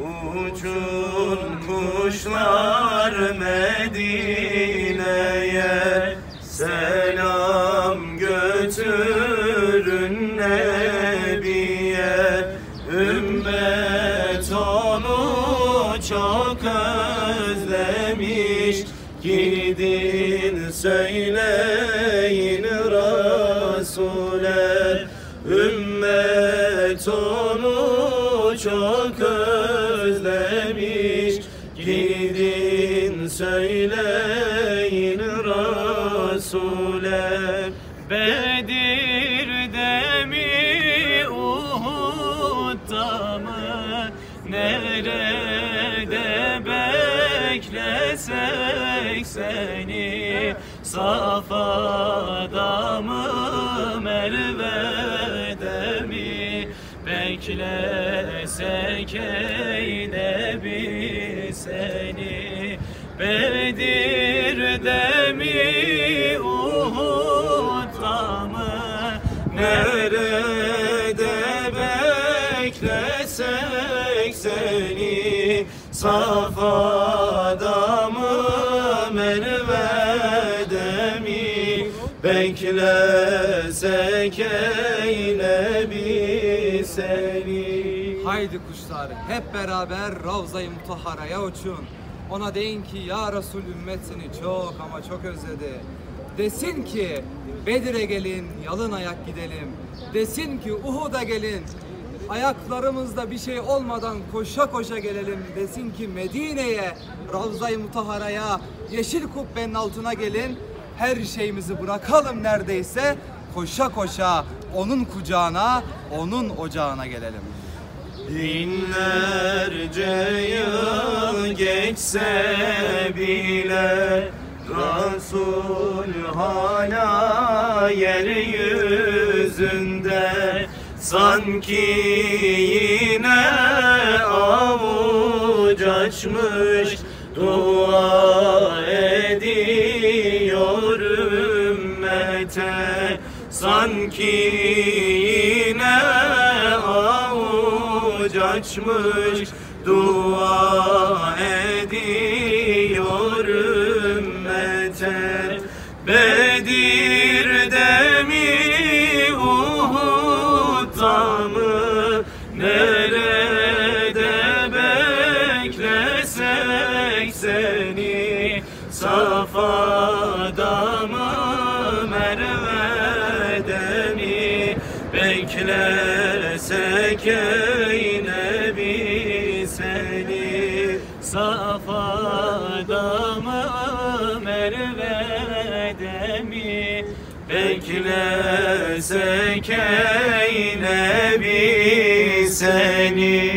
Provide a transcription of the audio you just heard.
Uçun kuşlar Medine'ye Selam götürün Nebiye. Ümmet onu çok özlemiş Gidin söyleyin Resul'e Ümmet onu çok özlemiş söyleyin Resul'e Bedir'de mi Uhud'da mı? Nerede beklesek seni? Safa'da mı Merve'de mi? Beklesek bir seni Bedir'de mi Uhud'da mı Nerede beklesek seni Safa'da mı Merve'de mi Beklesek eyle seni Haydi kuşlar hep beraber Ravza-i Mutahhara'ya uçun. Ona deyin ki ya Resul ümmet seni çok ama çok özledi. Desin ki Bedir'e gelin yalın ayak gidelim. Desin ki Uhud'a gelin ayaklarımızda bir şey olmadan koşa koşa gelelim. Desin ki Medine'ye Ravza-i Mutahhara'ya yeşil kubbenin altına gelin. Her şeyimizi bırakalım neredeyse koşa koşa onun kucağına, onun ocağına gelelim. Binlerce yıl geçse bile Resul hala yeryüzünde. Sanki yine avuç açmış Dua ediyor ümmete. Sanki yine açmış Dua ediyor ümmete Bedir'de mi Uhud'da mı Nerede beklesek seni? Safa'da mı mi Beklesek ey Safa'da mı Merve'de mi Beklesek ey Nebi seni